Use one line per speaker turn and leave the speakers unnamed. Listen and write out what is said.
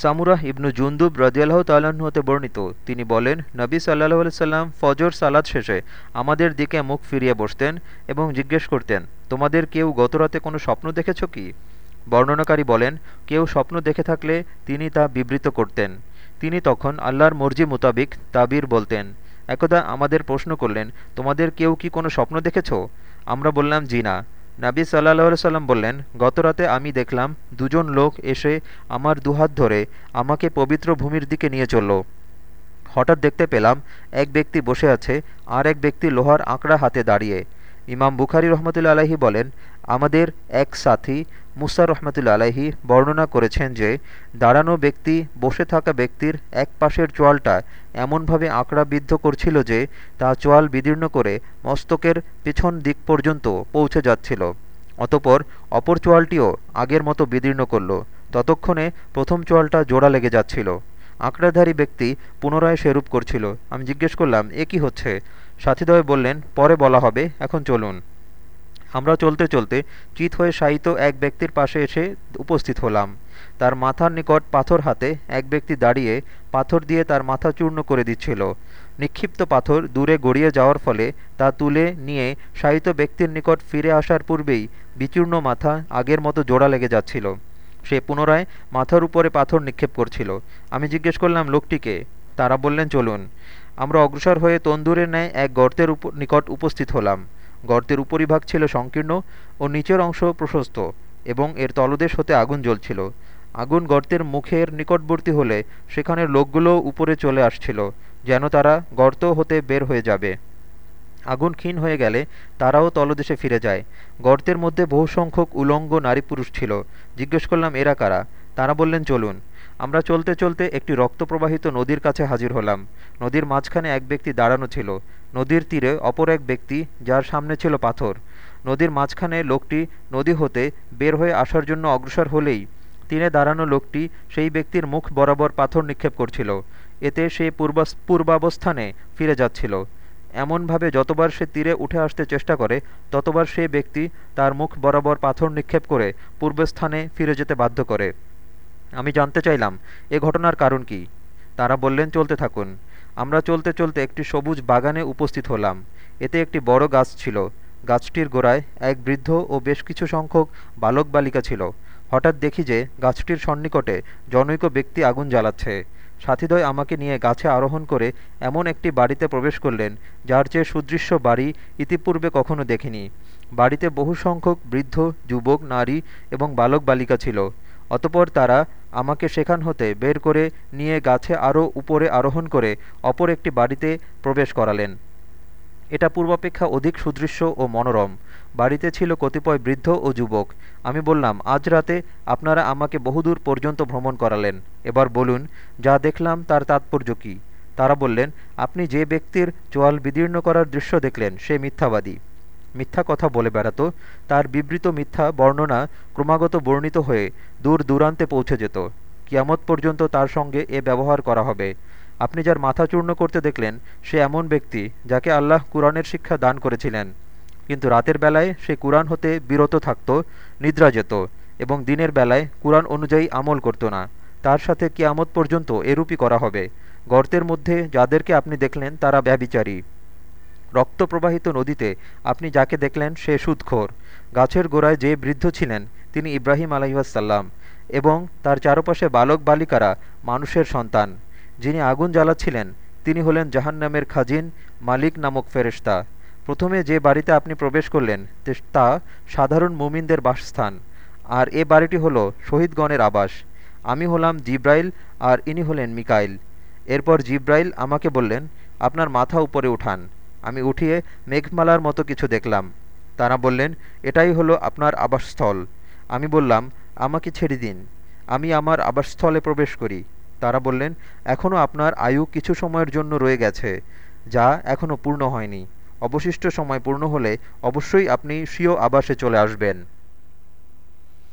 সামুরাহ ইবনু জুন্দুব রদিয়াল্লাহ তাল্লাহ্ন হতে বর্ণিত। তিনি বলেন, নবী সাল্লাহ সাল্লাম ফজর সালাদ শেষে আমাদের দিকে মুখ ফিরিয়ে বসতেন এবং জিজ্ঞেস করতেন, তোমাদের কেউ গতরাতে কোনো স্বপ্ন দেখেছ কি? বর্ণনাকারী বলেন, কেউ স্বপ্ন দেখে থাকলে তিনি তা বিবৃত করতেন। তিনি তখন আল্লাহর মর্জি মোতাবিক তাবির বলতেন। একদা আমাদের প্রশ্ন করলেন, তোমাদের কেউ কি কোনো স্বপ্ন দেখেছ? আমরা বললাম, জি না। নাবী সাল্লাহ সাল্লাম বললেন গতরাতে আমি দেখলাম দুজন লোক এসে আমার দুহাত ধরে আমাকে পবিত্র ভূমির দিকে নিয়ে চলল। হঠাৎ দেখতে পেলাম এক ব্যক্তি বসে আছে আর এক ব্যক্তি লোহার আঁকড়া হাতে দাঁড়িয়ে। ইমাম বুখারি রহমতুল্লা আলাহি বলেন, আমাদের এক সাথী মুসা রহমতুল্লা আলাহি বর্ণনা করেছেন যে, দাঁড়ানো ব্যক্তি, বসে থাকা ব্যক্তির এক পাশের চোয়ালটা এমনভাবে আঁকড়া বিদ্ধ করছিল যে, তা চোয়াল বিদীর্ণ করে মস্তকের পেছন দিক পর্যন্ত পৌঁছে যাচ্ছিল। অতপর অপর চোয়ালটিও আগের মতো বিদীর্ণ করল। ততক্ষণে প্রথম চোয়ালটা জোড়া লেগে যাচ্ছিল। আঁকড়াধারী ব্যক্তি পুনরায় সেরূপ করছিল। আমি জিজ্ঞেস করলাম, এ কি হচ্ছে? সাথীদয় বললেন, পরে বলা হবে, এখন চলুন। আমরা চলতে চলতে চিত হয়ে শায়িত এক ব্যক্তির পাশে এসে উপস্থিত হলাম। তার মাথার নিকট পাথর হাতে এক ব্যক্তি দাঁড়িয়ে পাথর দিয়ে তার মাথা চূর্ণ করে দিচ্ছিল। নিক্ষিপ্ত পাথর দূরে গড়িয়ে যাওয়ার ফলে তা তুলে নিয়ে শায়িত ব্যক্তির নিকট ফিরে আসার পূর্বেই বিচূর্ণ মাথা আগের মতো জোড়া লেগে যাচ্ছিল। সে পুনরায় মাথার উপরে পাথর নিক্ষেপ করছিল। আমি জিজ্ঞেস করলাম লোকটিকে তারা বললেন, চলুন। আমরা অগ্রসর হয়ে তন্দুরের ন্যায় এক গর্তের নিকট উপস্থিত হলাম। গর্তের উপরিভাগ ছিল সংকীর্ণ ও নিচের অংশ প্রশস্ত এবং এর তলদেশ হতে আগুন জ্বলছিল। আগুন গর্তের মুখের নিকটবর্তী হলে সেখানের লোকগুলো উপরে চলে আসছিল, যেন তারা গর্ত হতে বের হয়ে যাবে। আগুন ক্ষীণ হয়ে গেলে তারাও তলদেশে ফিরে যায়। গর্তের মধ্যে বহু সংখ্যক উলঙ্গ নারী পুরুষ ছিল। জিজ্ঞেস করলাম, এরা কারা? তারা বললেন, চলুন। আমরা চলতে চলতে একটি রক্তপ্রবাহিত নদীর কাছে হাজির হলাম। নদীর মাঝখানে এক ব্যক্তি দাঁড়ানো ছিল। নদীর তীরে অপর এক ব্যক্তি, যার সামনে ছিল পাথর। নদীর মাঝখানে লোকটি নদী হতে বের হয়ে আসার জন্য অগ্রসর হলেই তীরে দাঁড়ানো লোকটি সেই ব্যক্তির মুখ বরাবর পাথর নিক্ষেপ করছিল। এতে সে পূর্বাবস্থানে ফিরে যাচ্ছিল। এমনভাবে যতবার সে তীরে উঠে আসতে চেষ্টা করে, ততবার সে ব্যক্তি তার মুখ বরাবর পাথর নিক্ষেপ করে পূর্বস্থানে ফিরে যেতে বাধ্য করে। আমি জানতে চাইলাম, এ ঘটনার কারণ কি? তারা বললেন, চলতে থাকুন। আমরা চলতে চলতে একটি সবুজ বাগানে উপস্থিত হলাম। এতে একটি বড় গাছ ছিল। গাছটির গোড়ায় এক বৃদ্ধ ও বেশ কিছু সংখ্যক বালক বালিকা ছিল। হঠাৎ দেখি যে গাছটির সন্নিকটে জনৈক ব্যক্তি আগুন জ্বালাচ্ছে। সাথীদ্বয় আমাকে নিয়ে গাছে আরোহণ করে এমন একটি বাড়িতে প্রবেশ করলেন, যার চেয়ে সুদৃশ্য বাড়ি ইতিপূর্বে কখনো দেখিনি। বাড়িতে বহু সংখ্যক বৃদ্ধ, যুবক, নারী এবং বালক বালিকা ছিল। অতপর তারা আমাকে সেখান হতে বের করে নিয়ে গাছে আরও উপরে আরোহণ করে অপর একটি বাড়িতে প্রবেশ করালেন। এটা পূর্বাপেক্ষা অধিক সুদৃশ্য ও মনোরম। বাড়িতে ছিল কতিপয় বৃদ্ধ ও যুবক। আমি বললাম, আজ রাতে আপনারা আমাকে বহুদূর পর্যন্ত ভ্রমণ করালেন। এবার বলুন, যা দেখলাম তার তাৎপর্য কী? তারা বললেন, আপনি যে ব্যক্তির চোয়াল বিদীর্ণ করার দৃশ্য দেখলেন, সে মিথ্যাবাদী। মিথ্যা কথা বলে বেড়াত, তার বিবৃত মিথ্যা বর্ণনা ক্রমাগত বর্ণিত হয়ে দূর দূরান্তে পৌঁছে যেত। কিয়ামত পর্যন্ত তার সঙ্গে এ ব্যবহার করা হবে। আপনি যার মাথা চূর্ণ করতে দেখলেন, সে এমন ব্যক্তি যাকে আল্লাহ কুরআনের শিক্ষা দান করেছিলেন। কিন্তু রাতের বেলায় সে কুরআন হতে বিরত থাকত, নিদ্রা যেত এবং দিনের বেলায় কুরআন অনুযায়ী আমল করত না। তার সাথে কিয়ামত পর্যন্ত এরূপই করা হবে। গর্তের মধ্যে যাদেরকে আপনি দেখলেন, তারা ব্যবিচারী রক্ত প্রবাহিত নদীতে আপনি যাকে দেখলেন সে সুদখোর। গাছের গোড়ায় যে বৃদ্ধ ছিলেন, তিনি ইব্রাহিম আলহিহাসাল্লাম এবং তার চারপাশে বালক বালিকারা মানুষের সন্তান। যিনি আগুন জ্বালাচ্ছিলেন, তিনি হলেন জাহান্নামের খাজিন মালিক নামক ফেরেস্তা প্রথমে যে বাড়িতে আপনি প্রবেশ করলেন তা সাধারণ মুমিনদের বাসস্থান। আর এ বাড়িটি হল শহীদগণের আবাস। আমি হলাম জিব্রাইল আর ইনি হলেন মিকাইল। এরপর জিব্রাইল আমাকে বললেন, আপনার মাথা উপরে উঠান। আমি উঠিয়ে মেঘমালার মতো কিছু দেখলাম। তারা বললেন, এটাই হলো আপনার আবাসস্থল। আমি বললাম, আমাকে ছেড়ে দিন। আমি আমার আবাসস্থলে প্রবেশ করি। তারা বললেন এখনও আপনার আয়ু কিছু সময়ের জন্য রয়ে গেছে, যা এখনও পূর্ণ হয়নি। অবশিষ্ট সময় পূর্ণ হলে অবশ্যই আপনি স্বীয় আবাসে চলে আসবেন।